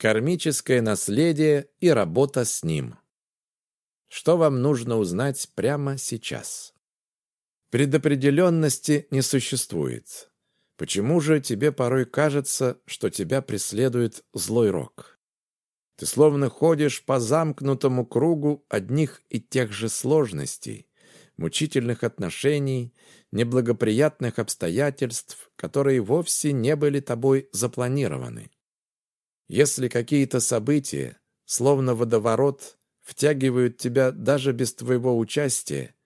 Кармическое наследие и работа с ним. Что вам нужно узнать прямо сейчас? Предопределенности не существует. Почему же тебе порой кажется, что тебя преследует злой рок? Ты словно ходишь по замкнутому кругу одних и тех же сложностей, мучительных отношений, неблагоприятных обстоятельств, которые вовсе не были тобой запланированы. Если какие-то события, словно водоворот, втягивают тебя даже без твоего участия,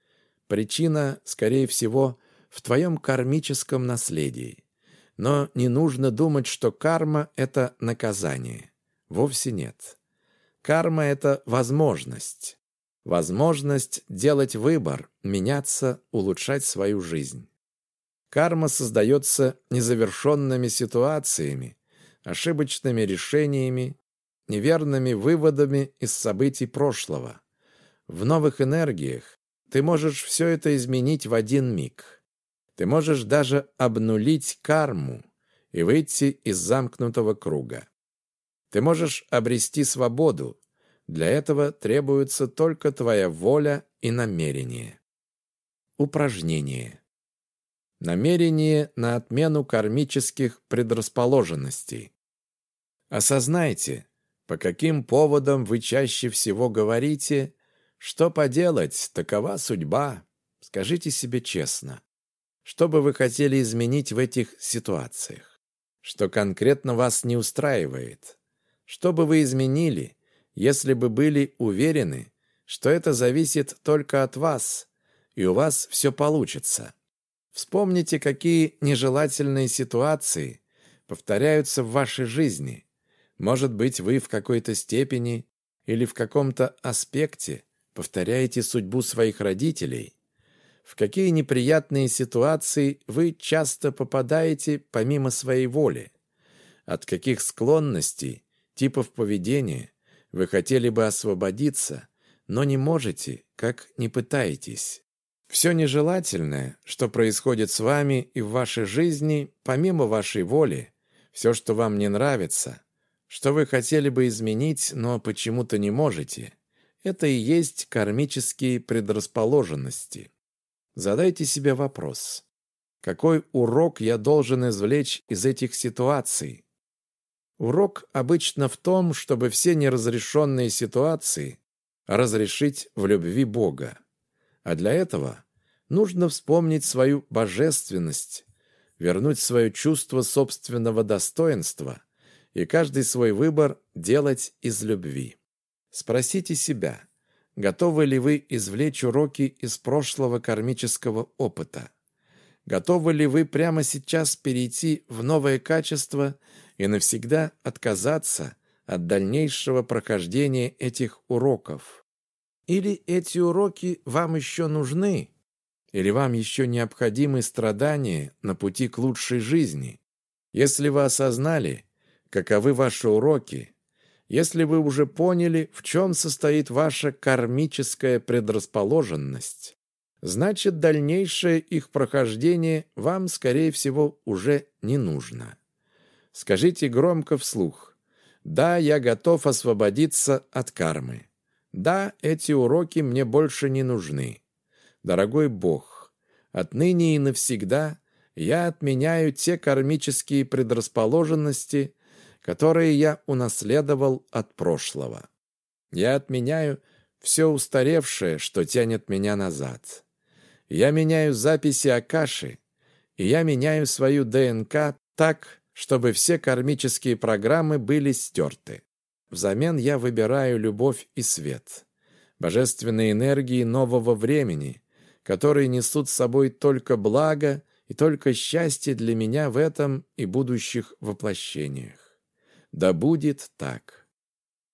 причина, скорее всего, в твоем кармическом наследии. Но не нужно думать, что карма – это наказание. Вовсе нет. Карма – это возможность. Возможность делать выбор, меняться, улучшать свою жизнь. Карма создается незавершенными ситуациями, ошибочными решениями, неверными выводами из событий прошлого. В новых энергиях ты можешь все это изменить в один миг. Ты можешь даже обнулить карму и выйти из замкнутого круга. Ты можешь обрести свободу. Для этого требуется только твоя воля и намерение. Упражнение. Намерение на отмену кармических предрасположенностей. Осознайте, по каким поводам вы чаще всего говорите «что поделать, такова судьба». Скажите себе честно, что бы вы хотели изменить в этих ситуациях? Что конкретно вас не устраивает? Что бы вы изменили, если бы были уверены, что это зависит только от вас, и у вас все получится? Вспомните, какие нежелательные ситуации повторяются в вашей жизни, может быть, вы в какой-то степени или в каком-то аспекте повторяете судьбу своих родителей? В какие неприятные ситуации вы часто попадаете помимо своей воли? От каких склонностей, типов поведения вы хотели бы освободиться, но не можете, как не пытаетесь? Все нежелательное, что происходит с вами и в вашей жизни, помимо вашей воли, все, что вам не нравится, что вы хотели бы изменить, но почему-то не можете. Это и есть кармические предрасположенности. Задайте себе вопрос. Какой урок я должен извлечь из этих ситуаций? Урок обычно в том, чтобы все неразрешенные ситуации разрешить в любви Бога. А для этого нужно вспомнить свою божественность, вернуть свое чувство собственного достоинства – и каждый свой выбор делать из любви. Спросите себя, готовы ли вы извлечь уроки из прошлого кармического опыта? Готовы ли вы прямо сейчас перейти в новое качество и навсегда отказаться от дальнейшего прохождения этих уроков? Или эти уроки вам еще нужны? Или вам еще необходимы страдания на пути к лучшей жизни? Если вы осознали, каковы ваши уроки, если вы уже поняли, в чем состоит ваша кармическая предрасположенность, значит, дальнейшее их прохождение вам, скорее всего, уже не нужно. Скажите громко вслух «Да, я готов освободиться от кармы. Да, эти уроки мне больше не нужны. Дорогой Бог, отныне и навсегда я отменяю те кармические предрасположенности, которые я унаследовал от прошлого. Я отменяю все устаревшее, что тянет меня назад. Я меняю записи Акаши, и я меняю свою ДНК так, чтобы все кармические программы были стерты. Взамен я выбираю любовь и свет, божественные энергии нового времени, которые несут с собой только благо и только счастье для меня в этом и будущих воплощениях. Да будет так.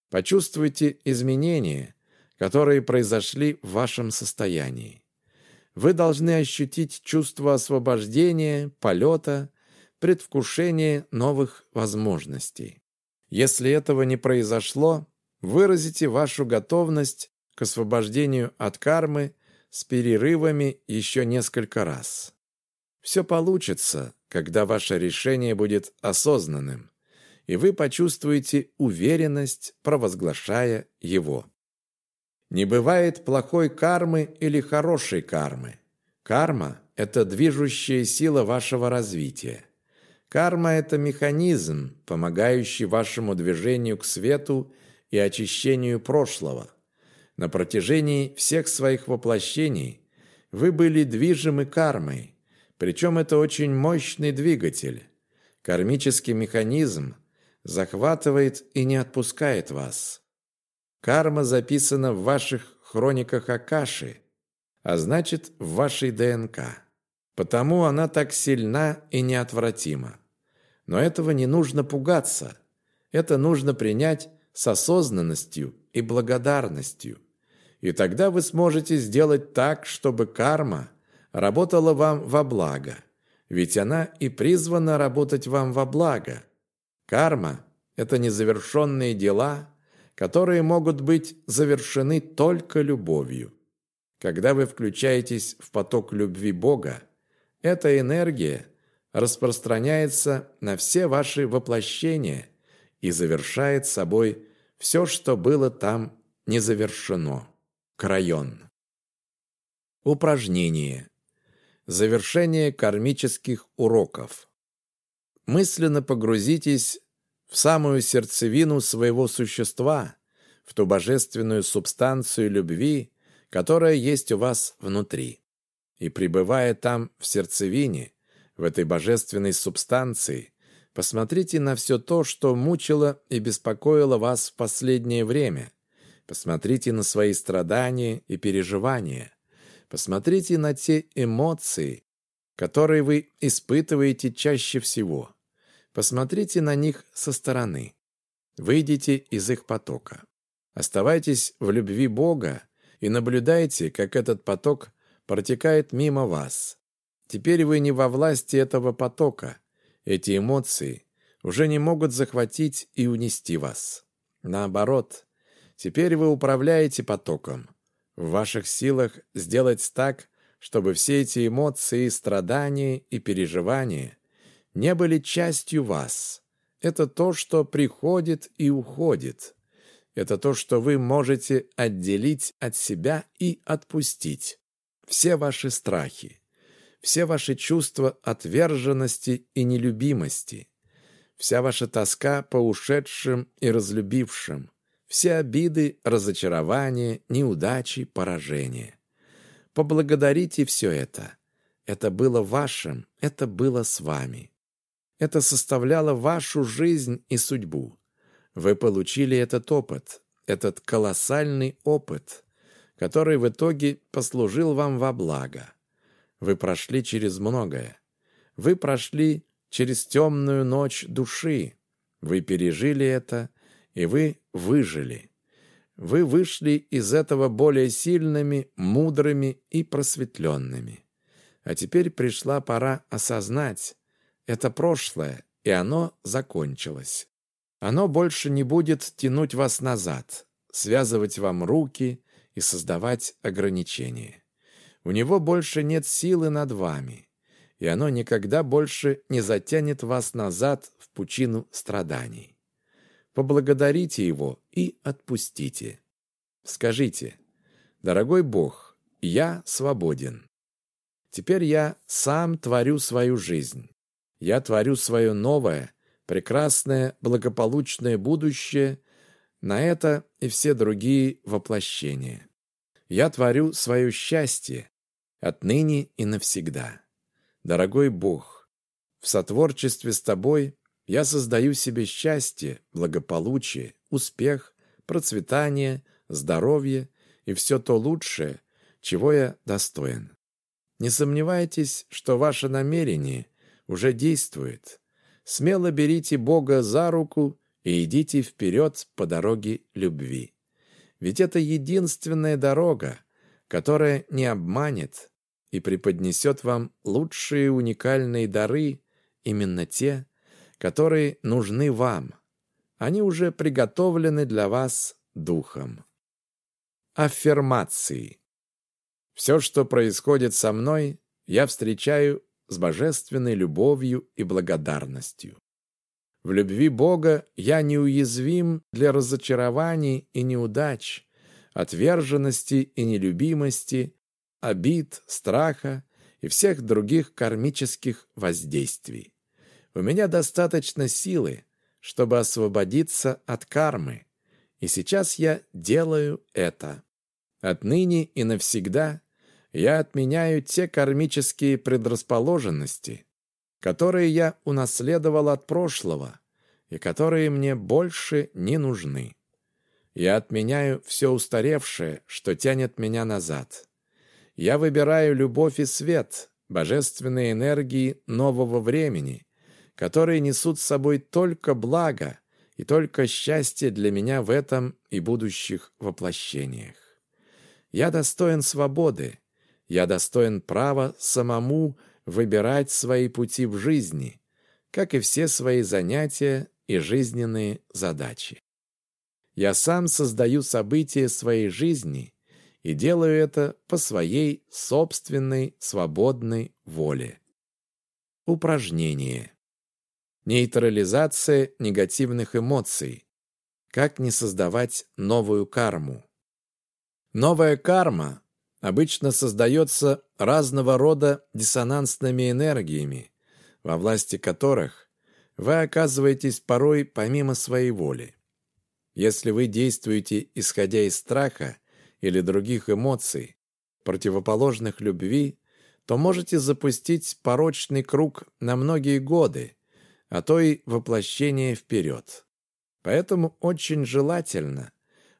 Почувствуйте изменения, которые произошли в вашем состоянии. Вы должны ощутить чувство освобождения, полета, предвкушения новых возможностей. Если этого не произошло, выразите вашу готовность к освобождению от кармы с перерывами еще несколько раз. Все получится, когда ваше решение будет осознанным и вы почувствуете уверенность, провозглашая его. Не бывает плохой кармы или хорошей кармы. Карма – это движущая сила вашего развития. Карма – это механизм, помогающий вашему движению к свету и очищению прошлого. На протяжении всех своих воплощений вы были движимы кармой, причем это очень мощный двигатель. Кармический механизм захватывает и не отпускает вас. Карма записана в ваших хрониках Акаши, а значит, в вашей ДНК. Потому она так сильна и неотвратима. Но этого не нужно пугаться. Это нужно принять с осознанностью и благодарностью. И тогда вы сможете сделать так, чтобы карма работала вам во благо. Ведь она и призвана работать вам во благо. Карма – это незавершенные дела, которые могут быть завершены только любовью. Когда вы включаетесь в поток любви Бога, эта энергия распространяется на все ваши воплощения и завершает собой все, что было там не завершено. Крайон. Упражнение. Завершение кармических уроков. Мысленно погрузитесь в самую сердцевину своего существа, в ту божественную субстанцию любви, которая есть у вас внутри. И пребывая там в сердцевине, в этой божественной субстанции, посмотрите на все то, что мучило и беспокоило вас в последнее время. Посмотрите на свои страдания и переживания. Посмотрите на те эмоции, которые вы испытываете чаще всего. Посмотрите на них со стороны. Выйдите из их потока. Оставайтесь в любви Бога и наблюдайте, как этот поток протекает мимо вас. Теперь вы не во власти этого потока. Эти эмоции уже не могут захватить и унести вас. Наоборот, теперь вы управляете потоком. В ваших силах сделать так, чтобы все эти эмоции, страдания и переживания не были частью вас. Это то, что приходит и уходит. Это то, что вы можете отделить от себя и отпустить. Все ваши страхи, все ваши чувства отверженности и нелюбимости, вся ваша тоска по ушедшим и разлюбившим, все обиды, разочарования, неудачи, поражения. Поблагодарите все это. Это было вашим, это было с вами. Это составляло вашу жизнь и судьбу. Вы получили этот опыт, этот колоссальный опыт, который в итоге послужил вам во благо. Вы прошли через многое. Вы прошли через темную ночь души. Вы пережили это, и вы выжили. Вы вышли из этого более сильными, мудрыми и просветленными. А теперь пришла пора осознать, это прошлое, и оно закончилось. Оно больше не будет тянуть вас назад, связывать вам руки и создавать ограничения. У него больше нет силы над вами, и оно никогда больше не затянет вас назад в пучину страданий. Поблагодарите его и отпустите. Скажите, «Дорогой Бог, я свободен. Теперь я сам творю свою жизнь. Я творю свое новое, прекрасное, благополучное будущее на это и все другие воплощения. Я творю свое счастье отныне и навсегда. Дорогой Бог, в сотворчестве с Тобой я создаю себе счастье, благополучие, успех, процветание, здоровье и все то лучшее, чего я достоин. Не сомневайтесь, что ваше намерение уже действует. Смело берите Бога за руку и идите вперед по дороге любви. Ведь это единственная дорога, которая не обманет и преподнесет вам лучшие уникальные дары, именно те, которые нужны вам. Они уже приготовлены для вас Духом. Аффирмации. Все, что происходит со мной, я встречаю с божественной любовью и благодарностью. В любви Бога я неуязвим для разочарований и неудач, отверженности и нелюбимости, обид, страха и всех других кармических воздействий. У меня достаточно силы, чтобы освободиться от кармы, и сейчас я делаю это. Отныне и навсегда я отменяю те кармические предрасположенности, которые я унаследовал от прошлого и которые мне больше не нужны. Я отменяю все устаревшее, что тянет меня назад. Я выбираю любовь и свет, божественные энергии нового времени, которые несут с собой только благо и только счастье для меня в этом и будущих воплощениях. Я достоин свободы, я достоин права самому выбирать свои пути в жизни, как и все свои занятия и жизненные задачи. Я сам создаю события своей жизни и делаю это по своей собственной свободной воле. Упражнение. Нейтрализация негативных эмоций. Как не создавать новую карму. Новая карма обычно создается разного рода диссонансными энергиями, во власти которых вы оказываетесь порой помимо своей воли. Если вы действуете исходя из страха или других эмоций, противоположных любви, то можете запустить порочный круг на многие годы, а то и воплощение вперед. Поэтому очень желательно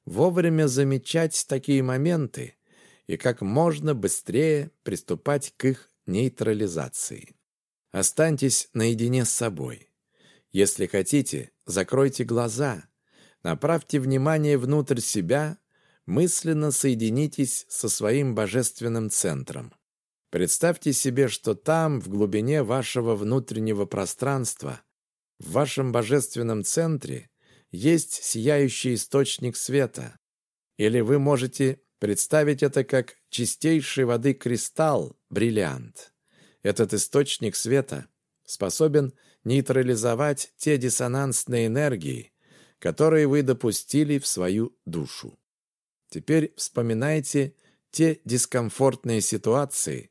вовремя замечать такие моменты и как можно быстрее приступать к их нейтрализации. Останьтесь наедине с собой. Если хотите, закройте глаза, направьте внимание внутрь себя, мысленно соединитесь со своим божественным центром. Представьте себе, что там, в глубине вашего внутреннего пространства, в вашем божественном центре, есть сияющий источник света. Или вы можете представить это как чистейшей воды кристалл, бриллиант. Этот источник света способен нейтрализовать те диссонансные энергии, которые вы допустили в свою душу. Теперь вспоминайте те дискомфортные ситуации,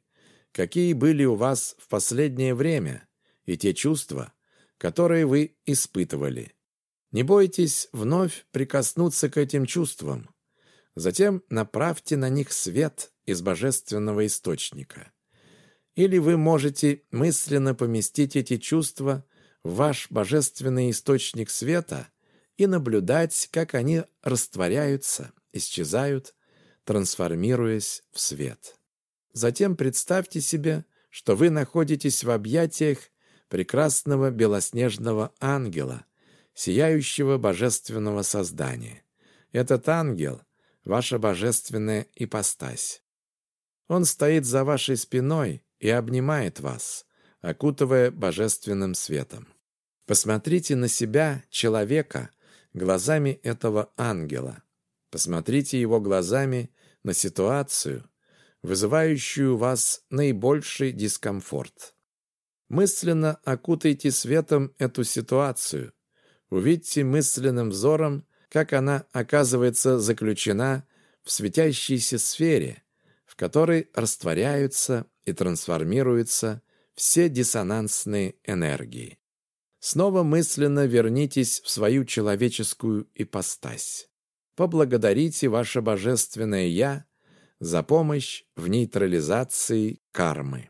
какие были у вас в последнее время, и те чувства, которые вы испытывали. Не бойтесь вновь прикоснуться к этим чувствам. Затем направьте на них свет из божественного источника. Или вы можете мысленно поместить эти чувства в ваш божественный источник света и наблюдать, как они растворяются, исчезают, трансформируясь в свет. Затем представьте себе, что вы находитесь в объятиях прекрасного белоснежного ангела, сияющего божественного создания. Этот ангел — ваша божественная ипостась. Он стоит за вашей спиной и обнимает вас, окутывая божественным светом. Посмотрите на себя, человека, глазами этого ангела. Посмотрите его глазами на ситуацию, вызывающую у вас наибольший дискомфорт. Мысленно окутайте светом эту ситуацию, увидьте мысленным взором, как она оказывается заключена в светящейся сфере, в которой растворяются и трансформируются все диссонансные энергии. Снова мысленно вернитесь в свою человеческую ипостась. Поблагодарите ваше божественное «Я» за помощь в нейтрализации кармы.